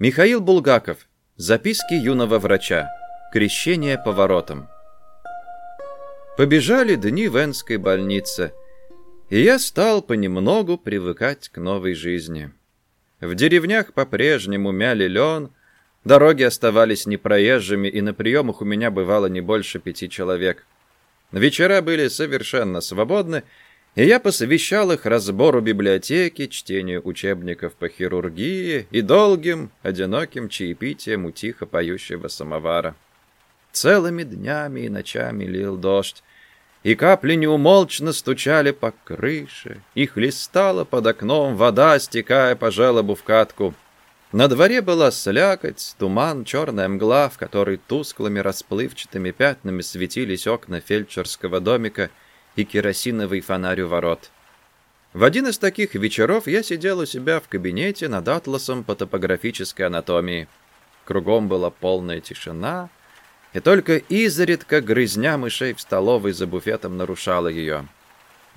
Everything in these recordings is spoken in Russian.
Михаил Булгаков. Записки юного врача. Крещение поворотом. Побежали дни в Энской больнице, и я стал понемногу привыкать к новой жизни. В деревнях по-прежнему мяли лен, дороги оставались непроезжими, и на приемах у меня бывало не больше пяти человек. Вечера были совершенно свободны, и я посвящал их разбору библиотеки, чтению учебников по хирургии и долгим, одиноким чаепитием у тихо поющего самовара. Целыми днями и ночами лил дождь, и капли неумолчно стучали по крыше, и хлестала под окном вода, стекая по желобу в катку. На дворе была слякоть, туман, черная мгла, в которой тусклыми расплывчатыми пятнами светились окна фельдшерского домика — и керосиновый фонарь у ворот. В один из таких вечеров я сидел у себя в кабинете над атласом по топографической анатомии. Кругом была полная тишина, и только изредка грызня мышей в столовой за буфетом нарушала ее.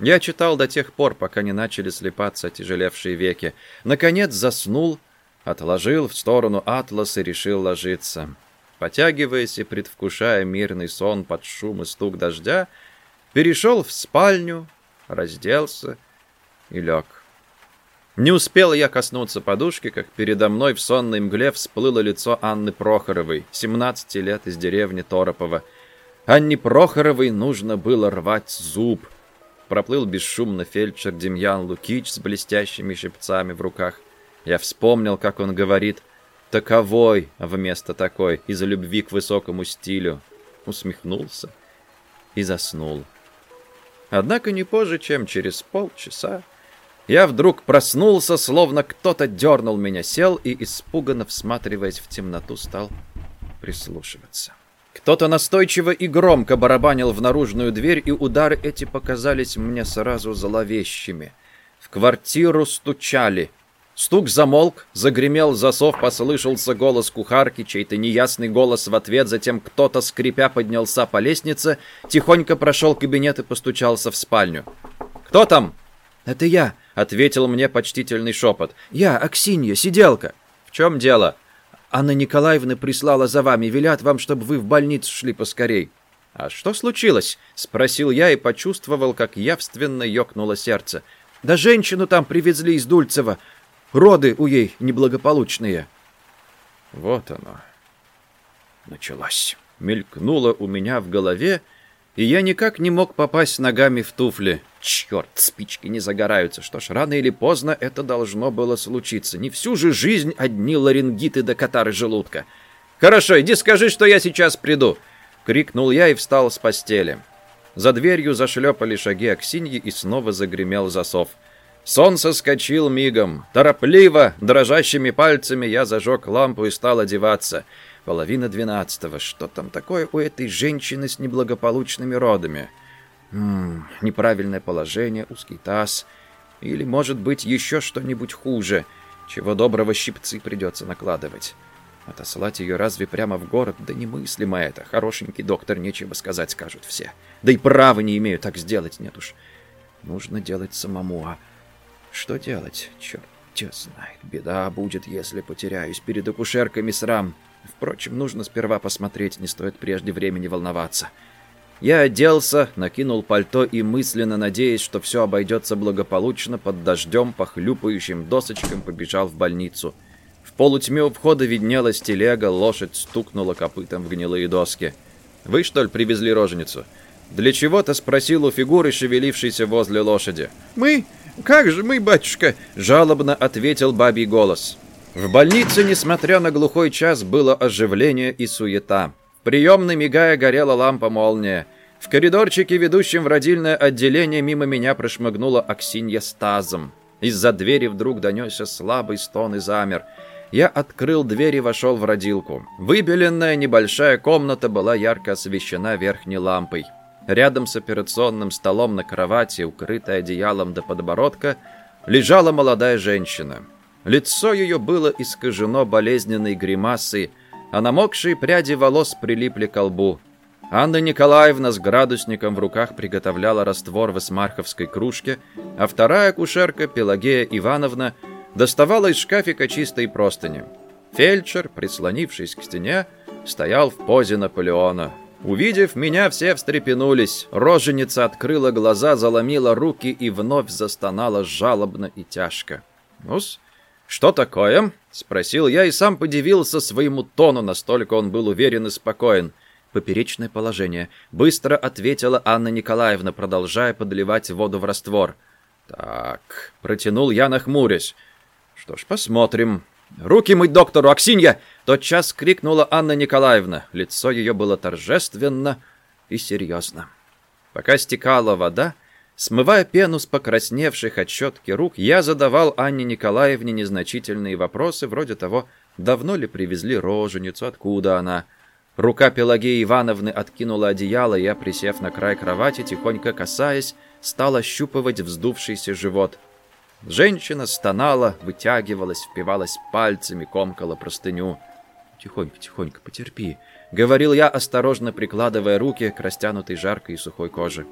Я читал до тех пор, пока не начали слепаться тяжелевшие веки. Наконец заснул, отложил в сторону атлас и решил ложиться. Потягиваясь и предвкушая мирный сон под шум и стук дождя, перешел в спальню, разделся и лег. Не успел я коснуться подушки, как передо мной в сонной мгле всплыло лицо Анны Прохоровой, 17 лет из деревни Торопова. Анне Прохоровой нужно было рвать зуб. Проплыл бесшумно фельдшер Демьян Лукич с блестящими щипцами в руках. Я вспомнил, как он говорит «таковой» вместо «такой» из-за любви к высокому стилю. Усмехнулся и заснул. Однако не позже, чем через полчаса, я вдруг проснулся, словно кто-то дернул меня, сел и, испуганно всматриваясь в темноту, стал прислушиваться. Кто-то настойчиво и громко барабанил в наружную дверь, и удары эти показались мне сразу зловещими. В квартиру стучали — Стук замолк, загремел засов, послышался голос кухарки, чей-то неясный голос в ответ, затем кто-то, скрипя, поднялся по лестнице, тихонько прошел кабинет и постучался в спальню. «Кто там?» «Это я», — ответил мне почтительный шепот. «Я, Аксинья, сиделка». «В чем дело?» «Анна Николаевна прислала за вами, велят вам, чтобы вы в больницу шли поскорей». «А что случилось?» — спросил я и почувствовал, как явственно ёкнуло сердце. «Да женщину там привезли из Дульцева. Роды у ей неблагополучные. Вот оно. Началось. Мелькнуло у меня в голове, и я никак не мог попасть ногами в туфли. Черт, спички не загораются. Что ж, рано или поздно это должно было случиться. Не всю же жизнь одни ларингиты до катары желудка. «Хорошо, иди скажи, что я сейчас приду!» — крикнул я и встал с постели. За дверью зашлепали шаги Аксиньи и снова загремел засов. Сон соскочил мигом. Торопливо, дрожащими пальцами я зажег лампу и стал одеваться. Половина двенадцатого. Что там такое у этой женщины с неблагополучными родами? М -м, неправильное положение, узкий таз. Или, может быть, еще что-нибудь хуже. Чего доброго щипцы придется накладывать. Отослать ее разве прямо в город? Да немыслимо это. Хорошенький доктор, нечего сказать, скажут все. Да и права не имею так сделать, нет уж. Нужно делать самому, а... Что делать? Черт те знает. Беда будет, если потеряюсь перед акушерками срам. Впрочем, нужно сперва посмотреть, не стоит прежде времени волноваться. Я оделся, накинул пальто и мысленно, надеясь, что все обойдется благополучно, под дождем по хлюпающим досочкам побежал в больницу. В полутьме у входа виднелась телега, лошадь стукнула копытом в гнилые доски. «Вы, что ли, привезли роженицу?» «Для чего-то?» — спросил у фигуры, шевелившейся возле лошади. «Мы? Как же мы, батюшка?» — жалобно ответил бабий голос. В больнице, несмотря на глухой час, было оживление и суета. В мигая, горела лампа-молния. В коридорчике, ведущем в родильное отделение, мимо меня прошмыгнула Аксинья с. Из-за двери вдруг донесся слабый стон и замер. Я открыл дверь и вошел в родилку. Выбеленная небольшая комната была ярко освещена верхней лампой. Рядом с операционным столом на кровати, укрытой одеялом до подбородка, лежала молодая женщина. Лицо ее было искажено болезненной гримасой, а намокшие пряди волос прилипли к лбу. Анна Николаевна с градусником в руках приготовляла раствор в эсмарховской кружке, а вторая кушерка, Пелагея Ивановна, доставала из шкафика чистые простыни. Фельдшер, прислонившись к стене, стоял в позе Наполеона. Увидев меня, все встрепенулись. Роженица открыла глаза, заломила руки и вновь застонала жалобно и тяжко. «Ну-с, что такое?» — спросил я и сам подивился своему тону, настолько он был уверен и спокоен. «Поперечное положение», — быстро ответила Анна Николаевна, продолжая подливать воду в раствор. «Так», — протянул я, нахмурясь. «Что ж, посмотрим. «Руки мыть доктору, Аксинья!» Тотчас крикнула Анна Николаевна. Лицо ее было торжественно и серьезно. Пока стекала вода, смывая пену с покрасневших от щетки рук, я задавал Анне Николаевне незначительные вопросы, вроде того, давно ли привезли роженицу, откуда она. Рука Пелагеи Ивановны откинула одеяло, и я, присев на край кровати, тихонько касаясь, стал ощупывать вздувшийся живот — Женщина стонала, вытягивалась, впивалась пальцами, комкала простыню. «Тихонько, тихонько, потерпи», — говорил я, осторожно прикладывая руки к растянутой жаркой и сухой коже.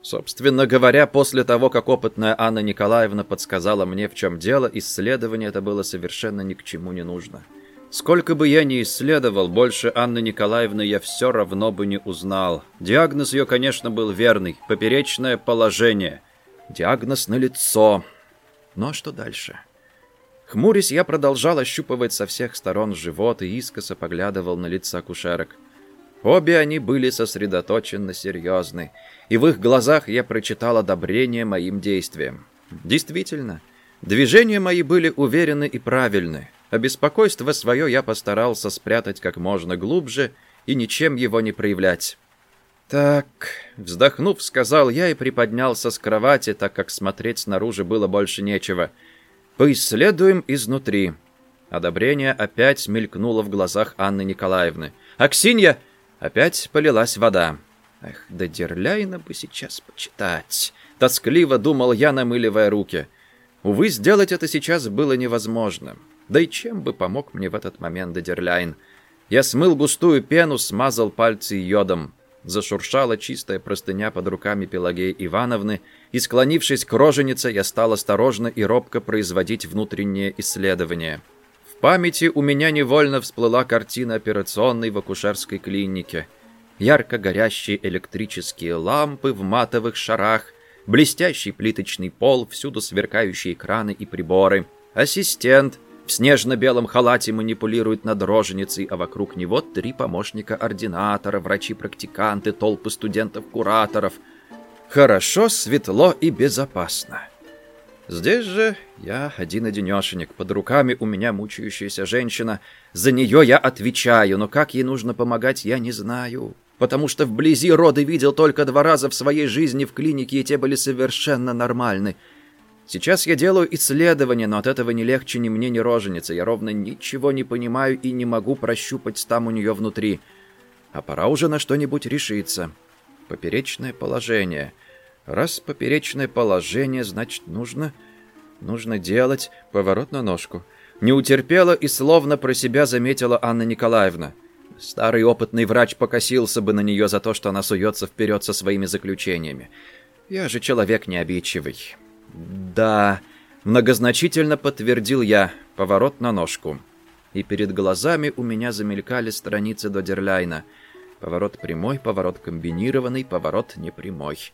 Собственно говоря, после того, как опытная Анна Николаевна подсказала мне, в чем дело, исследование это было совершенно ни к чему не нужно. Сколько бы я ни исследовал, больше Анны Николаевны я все равно бы не узнал. Диагноз ее, конечно, был верный. Поперечное положение. Диагноз на лицо. А что дальше? Хмурясь, я продолжал ощупывать со всех сторон живот и искоса поглядывал на лица кушерок. Обе они были сосредоточенно серьезны, и в их глазах я прочитал одобрение моим действиям. Действительно, движения мои были уверены и правильны, а беспокойство свое я постарался спрятать как можно глубже и ничем его не проявлять. «Так», — вздохнув, сказал я и приподнялся с кровати, так как смотреть снаружи было больше нечего. «Поисследуем изнутри». Одобрение опять мелькнуло в глазах Анны Николаевны. «Аксинья!» Опять полилась вода. «Эх, да Дерляйна бы сейчас почитать!» Тоскливо думал я, намыливая руки. Увы, сделать это сейчас было невозможно. Да и чем бы помог мне в этот момент Дедерляйн? Я смыл густую пену, смазал пальцы йодом. Зашуршала чистая простыня под руками Пелагеи Ивановны, и, склонившись к роженице, я стал осторожно и робко производить внутреннее исследование. В памяти у меня невольно всплыла картина операционной в акушерской клинике. Ярко горящие электрические лампы в матовых шарах, блестящий плиточный пол, всюду сверкающие экраны и приборы. Ассистент, в снежно-белом халате манипулирует над роженицей, а вокруг него три помощника ординатора, врачи-практиканты, толпы студентов-кураторов. Хорошо, светло и безопасно. Здесь же я один-одинешенек, под руками у меня мучающаяся женщина. За нее я отвечаю, но как ей нужно помогать, я не знаю. Потому что вблизи роды видел только два раза в своей жизни в клинике, и те были совершенно нормальны. Сейчас я делаю исследования, но от этого не легче ни мне, ни роженице. Я ровно ничего не понимаю и не могу прощупать там у нее внутри. А пора уже на что-нибудь решиться. Поперечное положение. Раз поперечное положение, значит, нужно... Нужно делать поворот на ножку. Не утерпела и словно про себя заметила Анна Николаевна. Старый опытный врач покосился бы на нее за то, что она суется вперед со своими заключениями. Я же человек необидчивый. «Да», — многозначительно подтвердил я, поворот на ножку. И перед глазами у меня замелькали страницы Додерляйна. Поворот прямой, поворот комбинированный, поворот непрямой.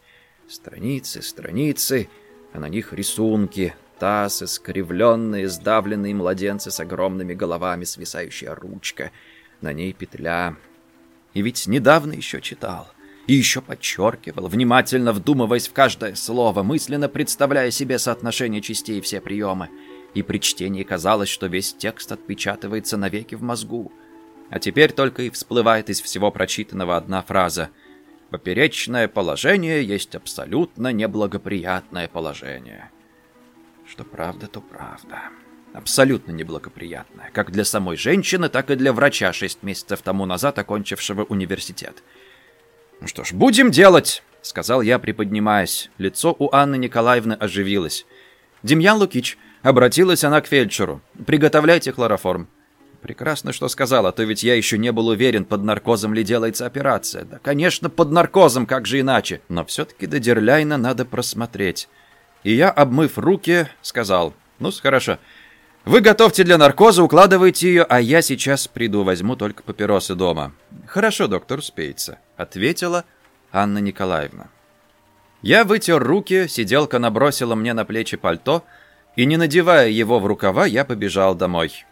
Страницы, страницы, а на них рисунки, таз, искривленные, сдавленные младенцы с огромными головами, свисающая ручка. На ней петля. И ведь недавно еще читал — и еще подчеркивал, внимательно вдумываясь в каждое слово, мысленно представляя себе соотношение частей и все приемы. И при чтении казалось, что весь текст отпечатывается навеки в мозгу. А теперь только и всплывает из всего прочитанного одна фраза «Поперечное положение есть абсолютно неблагоприятное положение». Что правда, то правда. Абсолютно неблагоприятное, как для самой женщины, так и для врача шесть месяцев тому назад, окончившего университет. «Ну что ж, будем делать!» — сказал я, приподнимаясь. Лицо у Анны Николаевны оживилось. «Демьян Лукич», — обратилась она к фельдшеру, — «приготовляйте хлороформ». Прекрасно, что сказала, то ведь я еще не был уверен, под наркозом ли делается операция. Да, конечно, под наркозом, как же иначе. Но все-таки до Дерляйна надо просмотреть. И я, обмыв руки, сказал, ну, хорошо, Вы готовьте для наркоза, укладывайте ее, а я сейчас приду, возьму только папиросы дома. Хорошо, доктор, успеется, ответила Анна Николаевна. Я вытер руки, сиделка набросила мне на плечи пальто, и, не надевая его в рукава, я побежал домой.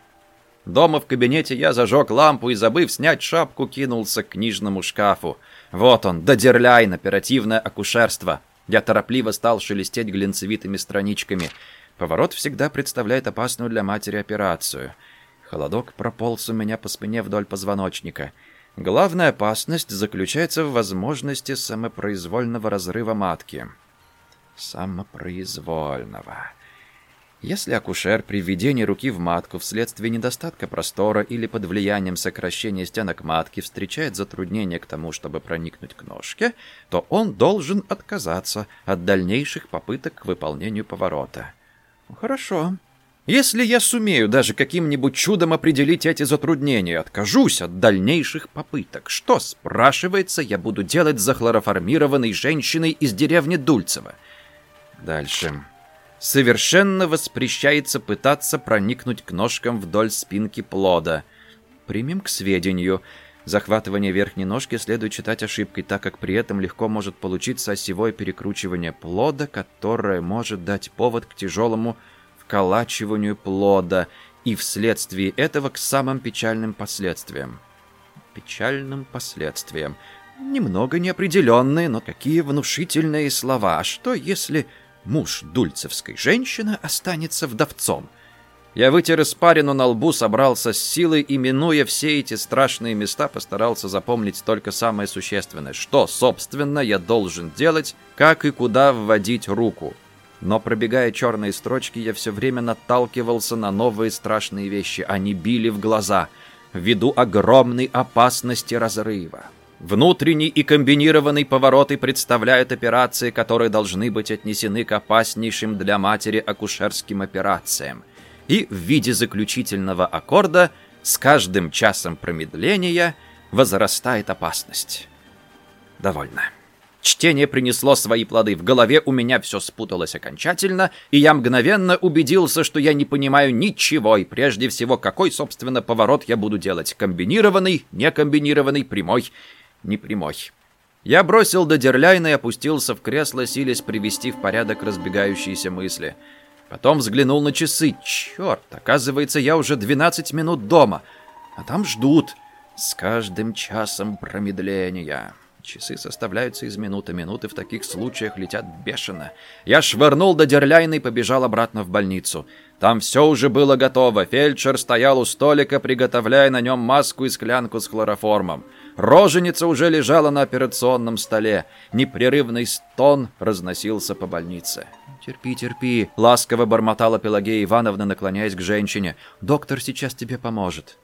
Дома в кабинете я зажег лампу и, забыв снять шапку, кинулся к книжному шкафу. Вот он, Дадерляйн, оперативное акушерство. Я торопливо стал шелестеть глинцевитыми страничками. Поворот всегда представляет опасную для матери операцию. Холодок прополз у меня по спине вдоль позвоночника. Главная опасность заключается в возможности самопроизвольного разрыва матки. Самопроизвольного. Если акушер при введении руки в матку вследствие недостатка простора или под влиянием сокращения стенок матки встречает затруднение к тому, чтобы проникнуть к ножке, то он должен отказаться от дальнейших попыток к выполнению поворота. Хорошо. Если я сумею даже каким-нибудь чудом определить эти затруднения, откажусь от дальнейших попыток, что, спрашивается, я буду делать с захлороформированной женщиной из деревни Дульцево? Дальше. Совершенно воспрещается пытаться проникнуть к ножкам вдоль спинки плода. Примем к сведению. Захватывание верхней ножки следует считать ошибкой, так как при этом легко может получиться осевое перекручивание плода, которое может дать повод к тяжелому вколачиванию плода и вследствие этого к самым печальным последствиям. Печальным последствиям. Немного неопределенные, но какие внушительные слова. А что если муж дульцевской женщины останется вдовцом? Я вытер испарину на лбу, собрался с силой и, минуя все эти страшные места, постарался запомнить только самое существенное. Что, собственно, я должен делать, как и куда вводить руку. Но, пробегая черные строчки, я все время наталкивался на новые страшные вещи. Они били в глаза, ввиду огромной опасности разрыва. Внутренний и комбинированный повороты представляют операции, которые должны быть отнесены к опаснейшим для матери акушерским операциям и в виде заключительного аккорда с каждым часом промедления возрастает опасность. Довольно. Чтение принесло свои плоды. В голове у меня все спуталось окончательно, и я мгновенно убедился, что я не понимаю ничего, и прежде всего, какой, собственно, поворот я буду делать. Комбинированный, некомбинированный, прямой, непрямой. Я бросил Дадерляйна и опустился в кресло, силясь привести в порядок разбегающиеся мысли — Потом взглянул на часы. Черт, оказывается, я уже 12 минут дома. А там ждут. С каждым часом промедления. Часы составляются из минуты. Минуты в таких случаях летят бешено. Я швырнул до Дерляйна и побежал обратно в больницу. Там все уже было готово. Фельдшер стоял у столика, приготовляя на нем маску и склянку с хлороформом. Роженица уже лежала на операционном столе. Непрерывный стон разносился по больнице. «Терпи, терпи», — ласково бормотала Пелагея Ивановна, наклоняясь к женщине. «Доктор сейчас тебе поможет».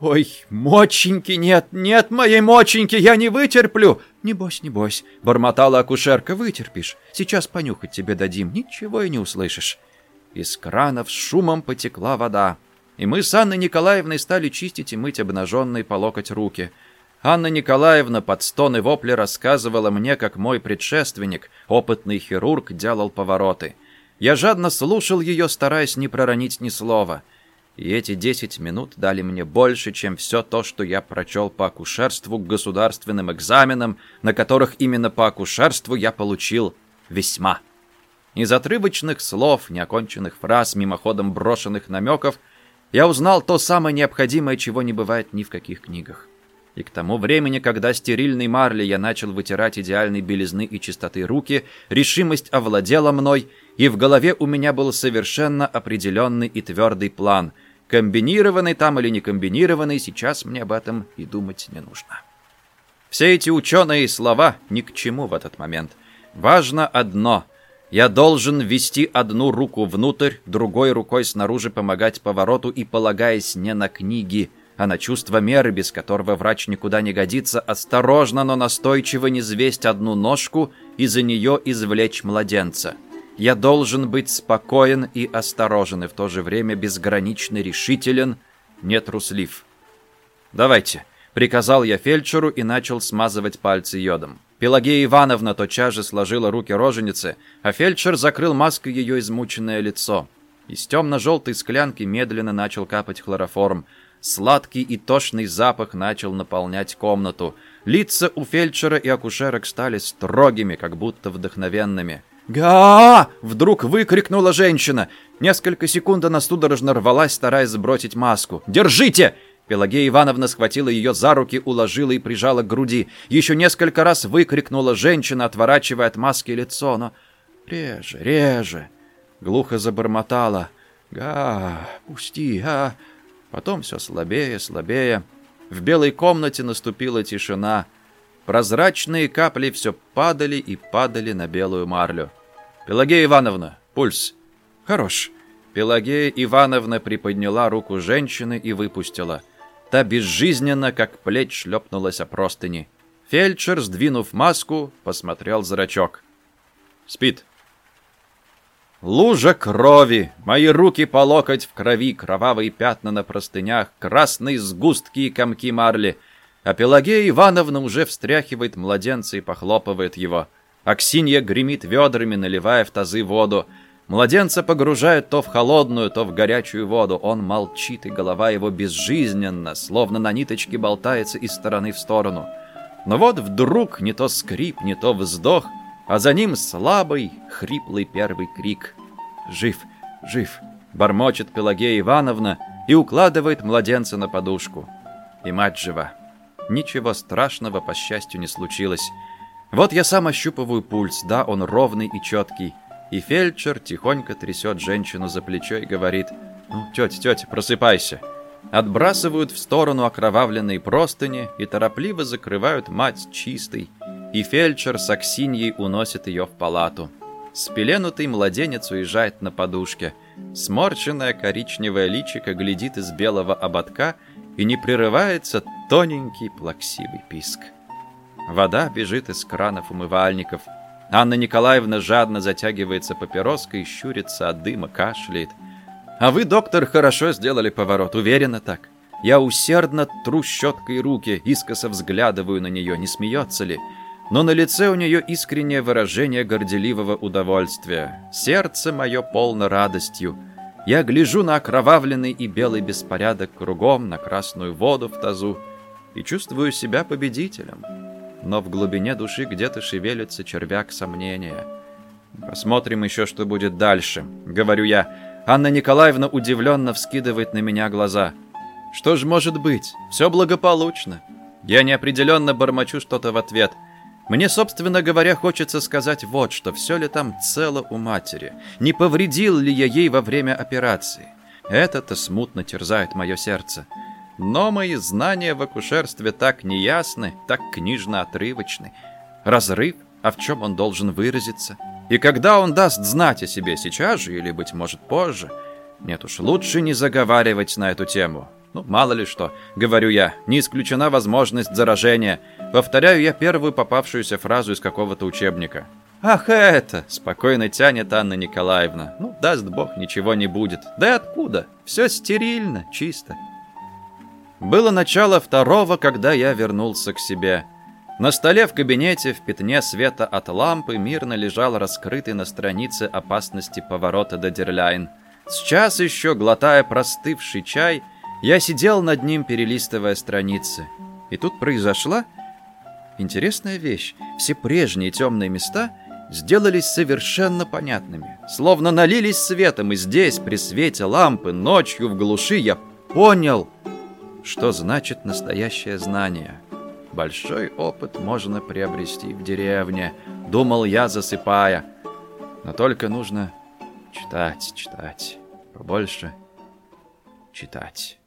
«Ой, моченьки нет, нет моей моченьки, я не вытерплю!» «Не бойся, не бойся», — бормотала акушерка, — «вытерпишь. Сейчас понюхать тебе дадим, ничего и не услышишь». Из кранов с шумом потекла вода, и мы с Анной Николаевной стали чистить и мыть обнаженные по локоть руки — Анна Николаевна под стоны вопли рассказывала мне, как мой предшественник, опытный хирург, делал повороты. Я жадно слушал ее, стараясь не проронить ни слова. И эти десять минут дали мне больше, чем все то, что я прочел по акушерству к государственным экзаменам, на которых именно по акушерству я получил весьма. Из отрывочных слов, неоконченных фраз, мимоходом брошенных намеков, я узнал то самое необходимое, чего не бывает ни в каких книгах. И к тому времени, когда стерильной марли я начал вытирать идеальной белизны и чистоты руки, решимость овладела мной, и в голове у меня был совершенно определенный и твердый план. Комбинированный там или не комбинированный, сейчас мне об этом и думать не нужно. Все эти ученые слова ни к чему в этот момент. Важно одно — я должен ввести одну руку внутрь, другой рукой снаружи помогать повороту и, полагаясь не на книги, а на чувство меры, без которого врач никуда не годится, осторожно, но настойчиво не звесть одну ножку и за нее извлечь младенца. Я должен быть спокоен и осторожен, и в то же время безгранично решителен, не труслив. «Давайте», — приказал я фельдшеру и начал смазывать пальцы йодом. Пелагея Ивановна тотчас же сложила руки роженицы, а фельдшер закрыл маской ее измученное лицо. Из темно-желтой склянки медленно начал капать хлороформ. Сладкий и тошный запах начал наполнять комнату. Лица у фельдшера и акушерок стали строгими, как будто вдохновенными. «Га!» — вдруг выкрикнула женщина. Несколько секунд она судорожно рвалась, стараясь сбросить маску. «Держите!» Пелагея Ивановна схватила ее за руки, уложила и прижала к груди. Еще несколько раз выкрикнула женщина, отворачивая от маски лицо, но реже, реже. Глухо забормотала. «Га, пусти, а!» Потом все слабее, слабее. В белой комнате наступила тишина. Прозрачные капли все падали и падали на белую марлю. «Пелагея Ивановна, пульс!» «Хорош!» Пелагея Ивановна приподняла руку женщины и выпустила. Та безжизненно, как плеть, шлепнулась о простыни. Фельдшер, сдвинув маску, посмотрел зрачок. «Спит». Лужа крови, мои руки по локоть в крови, кровавые пятна на простынях, красные сгустки и комки марли. А Пелагея Ивановна уже встряхивает младенца и похлопывает его. Аксинья гремит ведрами, наливая в тазы воду. Младенца погружают то в холодную, то в горячую воду. Он молчит, и голова его безжизненна, словно на ниточке болтается из стороны в сторону. Но вот вдруг не то скрип, не то вздох, а за ним слабый, хриплый первый крик. «Жив, жив!» — бормочет Пелагея Ивановна и укладывает младенца на подушку. И мать жива. Ничего страшного, по счастью, не случилось. Вот я сам ощупываю пульс, да, он ровный и четкий. И фельдшер тихонько трясет женщину за плечо и говорит «Ну, тетя, тетя, просыпайся». Отбрасывают в сторону окровавленные простыни и торопливо закрывают мать чистой. И фельдшер с Аксиньей уносит ее в палату. Спеленутый младенец уезжает на подушке. Сморченное коричневое личико глядит из белого ободка и не прерывается тоненький плаксивый писк. Вода бежит из кранов умывальников – Анна Николаевна жадно затягивается папироской, щурится от дыма, кашляет. «А вы, доктор, хорошо сделали поворот, уверенно так. Я усердно тру щеткой руки, искоса взглядываю на нее, не смеется ли. Но на лице у нее искреннее выражение горделивого удовольствия. Сердце мое полно радостью. Я гляжу на окровавленный и белый беспорядок кругом, на красную воду в тазу и чувствую себя победителем но в глубине души где-то шевелится червяк сомнения. «Посмотрим еще, что будет дальше», — говорю я. Анна Николаевна удивленно вскидывает на меня глаза. «Что ж может быть? Все благополучно». Я неопределенно бормочу что-то в ответ. Мне, собственно говоря, хочется сказать вот что. Все ли там цело у матери? Не повредил ли я ей во время операции? Это-то смутно терзает мое сердце. Но мои знания в акушерстве так неясны, так книжно отрывочны. Разрыв, а в чем он должен выразиться? И когда он даст знать о себе сейчас же или, быть может, позже? Нет уж, лучше не заговаривать на эту тему. Ну, мало ли что, говорю я, не исключена возможность заражения. Повторяю я первую попавшуюся фразу из какого-то учебника. «Ах, это!» — спокойно тянет Анна Николаевна. «Ну, даст бог, ничего не будет. Да и откуда? Все стерильно, чисто». Было начало второго, когда я вернулся к себе. На столе в кабинете в пятне света от лампы мирно лежал раскрытый на странице опасности поворота до Дерляйн. Сейчас еще, глотая простывший чай, я сидел над ним, перелистывая страницы. И тут произошла интересная вещь. Все прежние темные места сделались совершенно понятными. Словно налились светом, и здесь, при свете лампы, ночью в глуши, я понял — что значит настоящее знание. Большой опыт можно приобрести в деревне, думал я, засыпая. Но только нужно читать, читать, побольше читать.